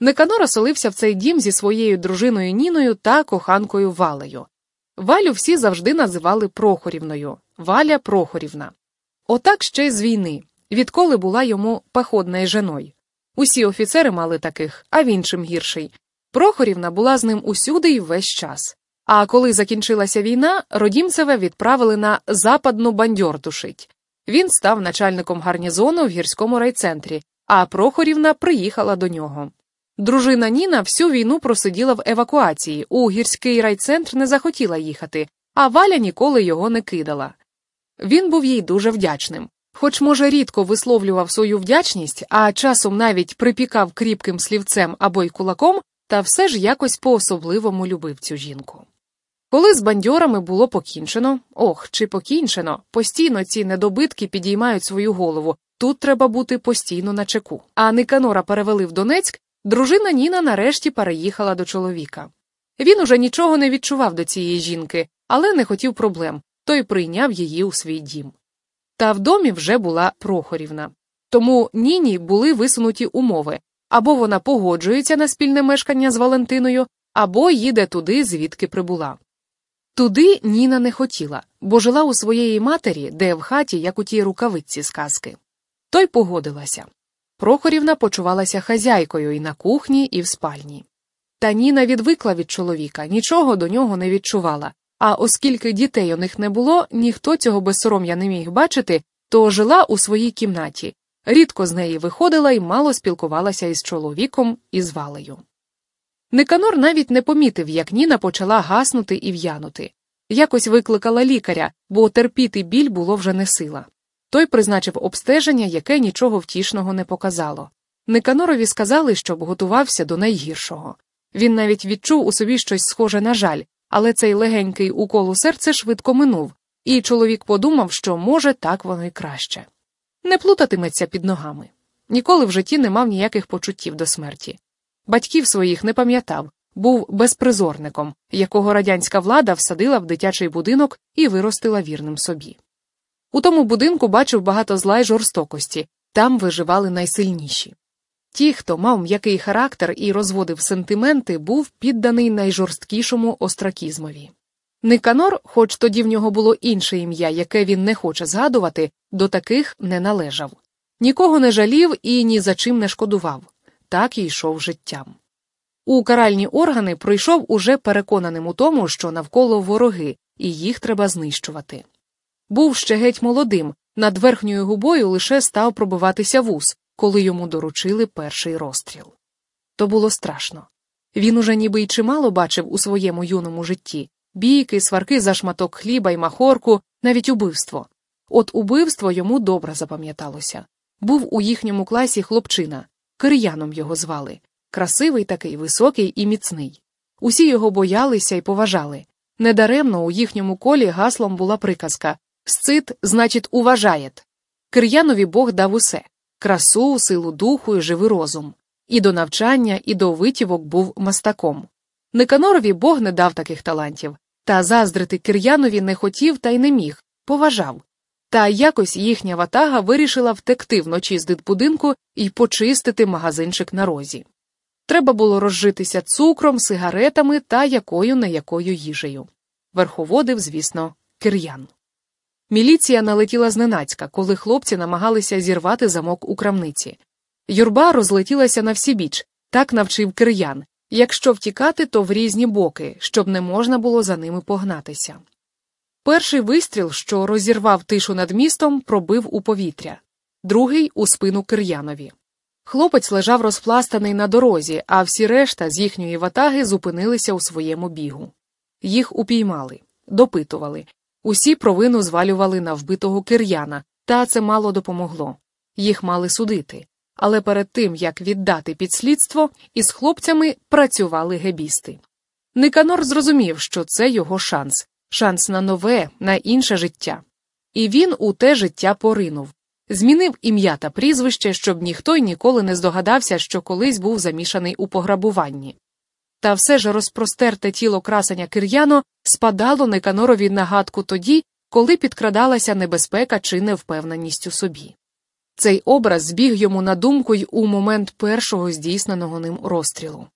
Никанор оселився в цей дім зі своєю дружиною Ніною та коханкою Валею. Валю всі завжди називали Прохорівною Валя Прохорівна. Отак ще й з війни, відколи була йому походною женою. Усі офіцери мали таких, а він чим гірший. Прохорівна була з ним усюди і весь час. А коли закінчилася війна, Родімцеве відправили на западну бандьор тушить. Він став начальником гарнізону в гірському райцентрі, а Прохорівна приїхала до нього. Дружина Ніна всю війну просиділа в евакуації, у гірський райцентр не захотіла їхати, а Валя ніколи його не кидала. Він був їй дуже вдячним. Хоч, може, рідко висловлював свою вдячність, а часом навіть припікав кріпким слівцем або й кулаком, та все ж якось по особливому любив цю жінку. Коли з бандьорами було покінчено, ох, чи покінчено, постійно ці недобитки підіймають свою голову, тут треба бути постійно на чеку. А Никанора перевели в Донецьк, дружина Ніна нарешті переїхала до чоловіка. Він уже нічого не відчував до цієї жінки, але не хотів проблем, той прийняв її у свій дім. Та в домі вже була Прохорівна. Тому Ніні були висунуті умови або вона погоджується на спільне мешкання з Валентиною, або їде туди, звідки прибула. Туди Ніна не хотіла, бо жила у своєї матері, де в хаті, як у тій рукавиці з казки. Той погодилася. Прохорівна почувалася хазяйкою і на кухні, і в спальні. Та Ніна відвикла від чоловіка, нічого до нього не відчувала, а оскільки дітей у них не було, ніхто цього безсором'я не міг бачити, то жила у своїй кімнаті, рідко з неї виходила і мало спілкувалася із чоловіком і з валею. Никанор навіть не помітив, як Ніна почала гаснути і в'янути. Якось викликала лікаря, бо терпіти біль було вже не сила. Той призначив обстеження, яке нічого втішного не показало. Никанорові сказали, щоб готувався до найгіршого. Він навіть відчув у собі щось схоже на жаль, але цей легенький укол у серце швидко минув, і чоловік подумав, що може так воно й краще. Не плутатиметься під ногами. Ніколи в житті не мав ніяких почуттів до смерті. Батьків своїх не пам'ятав, був безпризорником, якого радянська влада всадила в дитячий будинок і виростила вірним собі. У тому будинку бачив багато зла й жорстокості, там виживали найсильніші. Ті, хто мав м'який характер і розводив сентименти, був підданий найжорсткішому остракізмові. Никанор, хоч тоді в нього було інше ім'я, яке він не хоче згадувати, до таких не належав. Нікого не жалів і ні за чим не шкодував так і йшов життям. У каральні органи прийшов уже переконаним у тому, що навколо вороги, і їх треба знищувати. Був ще геть молодим, над верхньою губою лише став пробиватися вус, коли йому доручили перший розстріл. То було страшно. Він уже ніби й чимало бачив у своєму юному житті бійки, сварки за шматок хліба й махорку, навіть убивство. От убивство йому добре запам'яталося. Був у їхньому класі хлопчина, Кир'яном його звали, красивий такий, високий і міцний. Усі його боялися і поважали. Недаремно у їхньому колі гаслом була приказка Сцит, значить, уважаєт. Кир'янові Бог дав усе красу, силу духу і живий розум. І до навчання, і до витівок був мастаком. Никанорові Бог не дав таких талантів, та заздрити Кир'янові не хотів та й не міг, поважав. Та якось їхня ватага вирішила втекти вночі з дитбудинку і почистити магазинчик на розі. Треба було розжитися цукром, сигаретами та якою не якою їжею. Верховодив, звісно, кир'ян. Міліція налетіла зненацька, коли хлопці намагалися зірвати замок у крамниці. Юрба розлетілася на всі біч, так навчив кир'ян якщо втікати, то в різні боки, щоб не можна було за ними погнатися. Перший вистріл, що розірвав тишу над містом, пробив у повітря, другий у спину Кир'янові. Хлопець лежав розпластаний на дорозі, а всі решта з їхньої ватаги зупинилися у своєму бігу. Їх упіймали, допитували, усі провину звалювали на вбитого кир'яна, та це мало допомогло. Їх мали судити. Але перед тим як віддати під слідство, із хлопцями працювали гебісти. Никанор зрозумів, що це його шанс шанс на нове, на інше життя. І він у те життя поринув, змінив ім'я та прізвище, щоб ніхто й ніколи не здогадався, що колись був замішаний у пограбуванні. Та все ж розпростерте тіло красення Кир'яно спадало Неканорові нагадку тоді, коли підкрадалася небезпека чи невпевненість у собі. Цей образ збіг йому на думку й у момент першого здійсненого ним розстрілу.